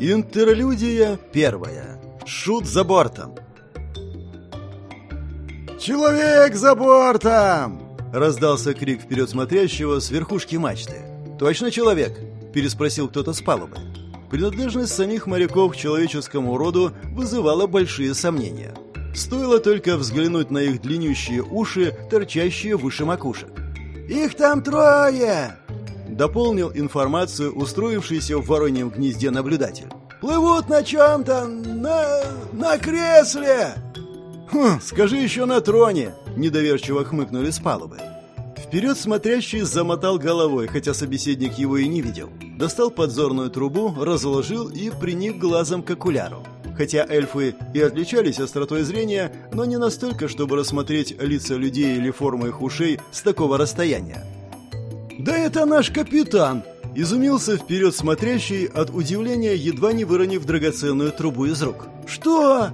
Интерлюдия первая. Шут за бортом. «Человек за бортом!» — раздался крик вперед смотрящего с верхушки мачты. «Точно человек?» — переспросил кто-то с палубы. Принадлежность самих моряков к человеческому роду вызывала большие сомнения. Стоило только взглянуть на их длиннющие уши, торчащие выше макушек. «Их там трое!» Дополнил информацию устроившийся в вороньем гнезде наблюдатель. «Плывут на чем-то, на... на кресле!» «Хм, скажи еще на троне!» – недоверчиво хмыкнули с палубы. Вперед смотрящий замотал головой, хотя собеседник его и не видел. Достал подзорную трубу, разложил и приник глазом к окуляру. Хотя эльфы и отличались остротой зрения, но не настолько, чтобы рассмотреть лица людей или формы их ушей с такого расстояния. «Да это наш капитан!» – изумился вперед смотрящий от удивления, едва не выронив драгоценную трубу из рук. «Что?»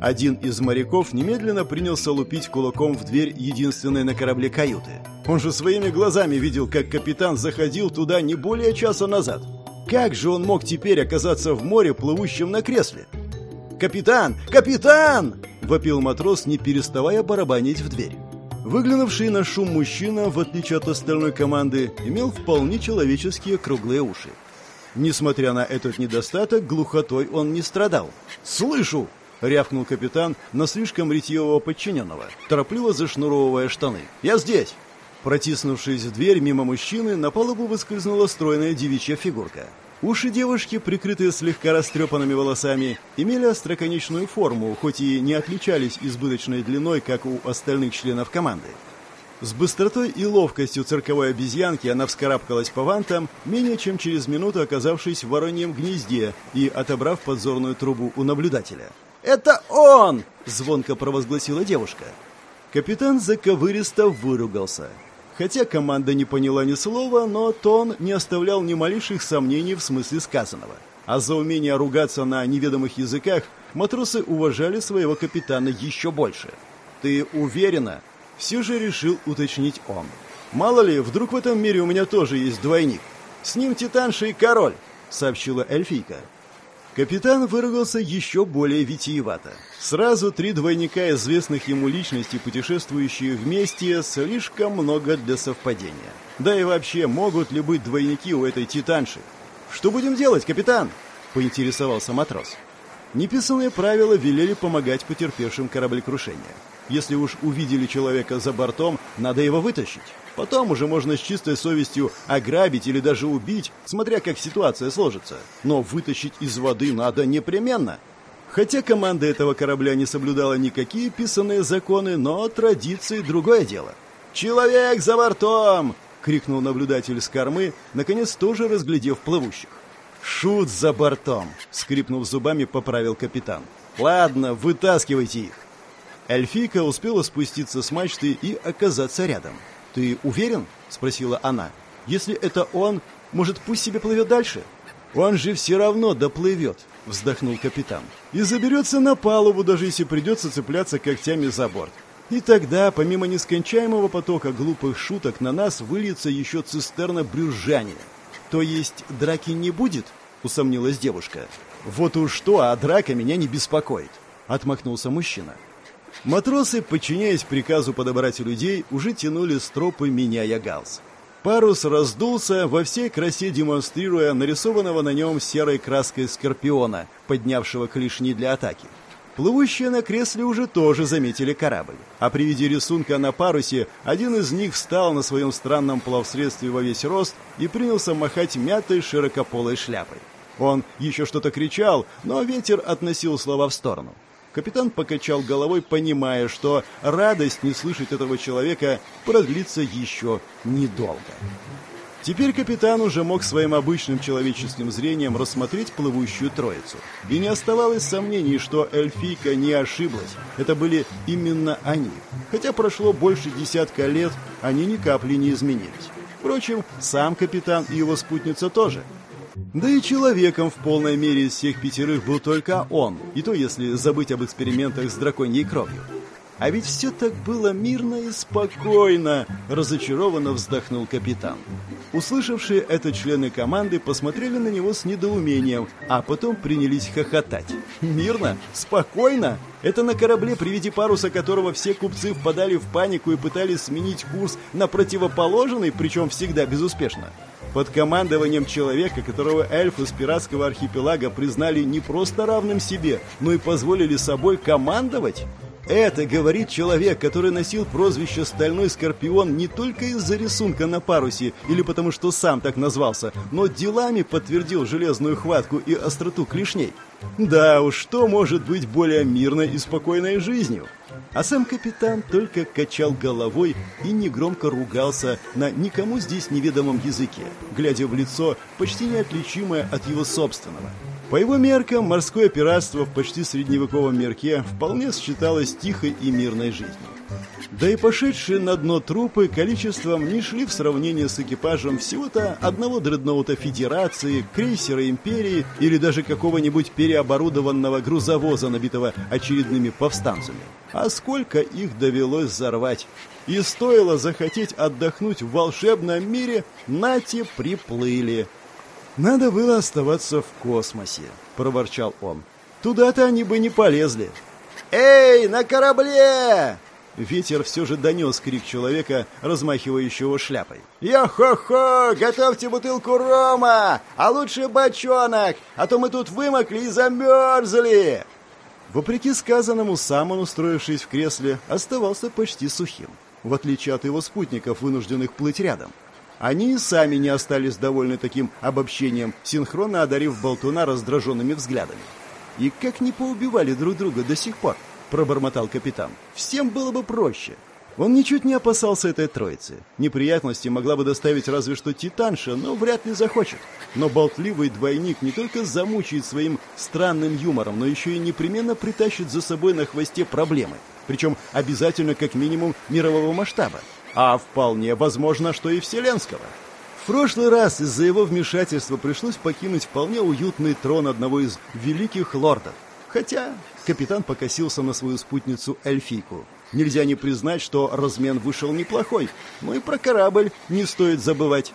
Один из моряков немедленно принялся лупить кулаком в дверь единственной на корабле каюты. Он же своими глазами видел, как капитан заходил туда не более часа назад. Как же он мог теперь оказаться в море, плывущем на кресле? «Капитан! Капитан!» – вопил матрос, не переставая барабанить в дверь. Выглянувший на шум мужчина, в отличие от остальной команды, имел вполне человеческие круглые уши. Несмотря на этот недостаток, глухотой он не страдал. «Слышу!» — рявкнул капитан на слишком ретьевого подчиненного, торопливо зашнуровывая штаны. «Я здесь!» Протиснувшись в дверь мимо мужчины, на палубу выскользнула стройная девичья фигурка. Уши девушки, прикрытые слегка растрепанными волосами, имели остроконечную форму, хоть и не отличались избыточной длиной, как у остальных членов команды. С быстротой и ловкостью цирковой обезьянки она вскарабкалась по вантам, менее чем через минуту оказавшись в вороньем гнезде и отобрав подзорную трубу у наблюдателя. «Это он!» — звонко провозгласила девушка. Капитан заковыристо выругался. Хотя команда не поняла ни слова, но тон не оставлял ни малейших сомнений в смысле сказанного. А за умение ругаться на неведомых языках матросы уважали своего капитана еще больше. «Ты уверена?» — все же решил уточнить он. «Мало ли, вдруг в этом мире у меня тоже есть двойник. С ним Титанша и Король», — сообщила эльфийка. Капитан выругался еще более витиевато. Сразу три двойника известных ему личностей, путешествующие вместе, слишком много для совпадения. Да и вообще, могут ли быть двойники у этой титанши? «Что будем делать, капитан?» – поинтересовался матрос. Неписанные правила велели помогать потерпевшим кораблекрушения. Если уж увидели человека за бортом, надо его вытащить. Потом уже можно с чистой совестью ограбить или даже убить, смотря как ситуация сложится. Но вытащить из воды надо непременно. Хотя команда этого корабля не соблюдала никакие писанные законы, но традиции другое дело. «Человек за бортом!» — крикнул наблюдатель с кормы, наконец тоже разглядев плывущих. «Шут за бортом!» — скрипнув зубами, поправил капитан. «Ладно, вытаскивайте их!» Эльфийка успела спуститься с мачты и оказаться рядом. «Ты уверен?» — спросила она. «Если это он, может, пусть себе плывет дальше?» «Он же все равно доплывет», — вздохнул капитан. «И заберется на палубу, даже если придется цепляться когтями за борт. И тогда, помимо нескончаемого потока глупых шуток, на нас выльется еще цистерна брюзжания. То есть драки не будет?» — усомнилась девушка. «Вот уж что, а драка меня не беспокоит», — отмахнулся мужчина. Матросы, подчиняясь приказу подобрать людей, уже тянули стропы, меняя галс. Парус раздулся, во всей красе демонстрируя нарисованного на нем серой краской скорпиона, поднявшего клешни для атаки. Плывущие на кресле уже тоже заметили корабль. А при виде рисунка на парусе, один из них встал на своем странном плавсредстве во весь рост и принялся махать мятой широкополой шляпой. Он еще что-то кричал, но ветер относил слова в сторону. Капитан покачал головой, понимая, что радость не слышать этого человека продлится еще недолго. Теперь капитан уже мог своим обычным человеческим зрением рассмотреть плывущую троицу. И не оставалось сомнений, что эльфийка не ошиблась. Это были именно они. Хотя прошло больше десятка лет, они ни капли не изменились. Впрочем, сам капитан и его спутница тоже – да и человеком в полной мере из всех пятерых был только он, и то если забыть об экспериментах с драконьей кровью. А ведь все так было мирно и спокойно, разочарованно вздохнул капитан. Услышавшие это члены команды посмотрели на него с недоумением, а потом принялись хохотать. Мирно? Спокойно? Это на корабле, при виде паруса которого все купцы впадали в панику и пытались сменить курс на противоположный, причем всегда безуспешно. Под командованием человека, которого эльфы с пиратского архипелага признали не просто равным себе, но и позволили собой командовать? Это говорит человек, который носил прозвище «Стальной Скорпион» не только из-за рисунка на парусе или потому что сам так назвался, но делами подтвердил железную хватку и остроту клешней. Да уж, что может быть более мирной и спокойной жизнью? А сам капитан только качал головой и негромко ругался на никому здесь неведомом языке, глядя в лицо, почти неотличимое от его собственного. По его меркам, морское пиратство в почти средневековом мирке вполне считалось тихой и мирной жизнью. Да и пошедшие на дно трупы количеством не шли в сравнение с экипажем всего-то одного дредноута Федерации, крейсера Империи или даже какого-нибудь переоборудованного грузовоза, набитого очередными повстанцами. А сколько их довелось взорвать! И стоило захотеть отдохнуть в волшебном мире, нате приплыли – «Надо было оставаться в космосе», — проворчал он. «Туда-то они бы не полезли». «Эй, на корабле!» Ветер все же донес крик человека, размахивающего шляпой. «Йо-хо-хо! Готовьте бутылку рома! А лучше бочонок! А то мы тут вымокли и замерзли!» Вопреки сказанному, сам он, устроившись в кресле, оставался почти сухим, в отличие от его спутников, вынужденных плыть рядом. Они и сами не остались довольны таким обобщением, синхронно одарив болтуна раздраженными взглядами. «И как не поубивали друг друга до сих пор?» – пробормотал капитан. «Всем было бы проще». Он ничуть не опасался этой троицы. Неприятности могла бы доставить разве что Титанша, но вряд ли захочет. Но болтливый двойник не только замучает своим странным юмором, но еще и непременно притащит за собой на хвосте проблемы. Причем обязательно как минимум мирового масштаба а вполне возможно, что и вселенского. В прошлый раз из-за его вмешательства пришлось покинуть вполне уютный трон одного из великих лордов. Хотя капитан покосился на свою спутницу Эльфийку. Нельзя не признать, что размен вышел неплохой, но и про корабль не стоит забывать.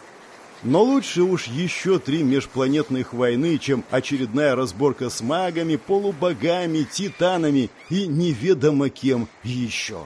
Но лучше уж еще три межпланетных войны, чем очередная разборка с магами, полубогами, титанами и неведомо кем еще.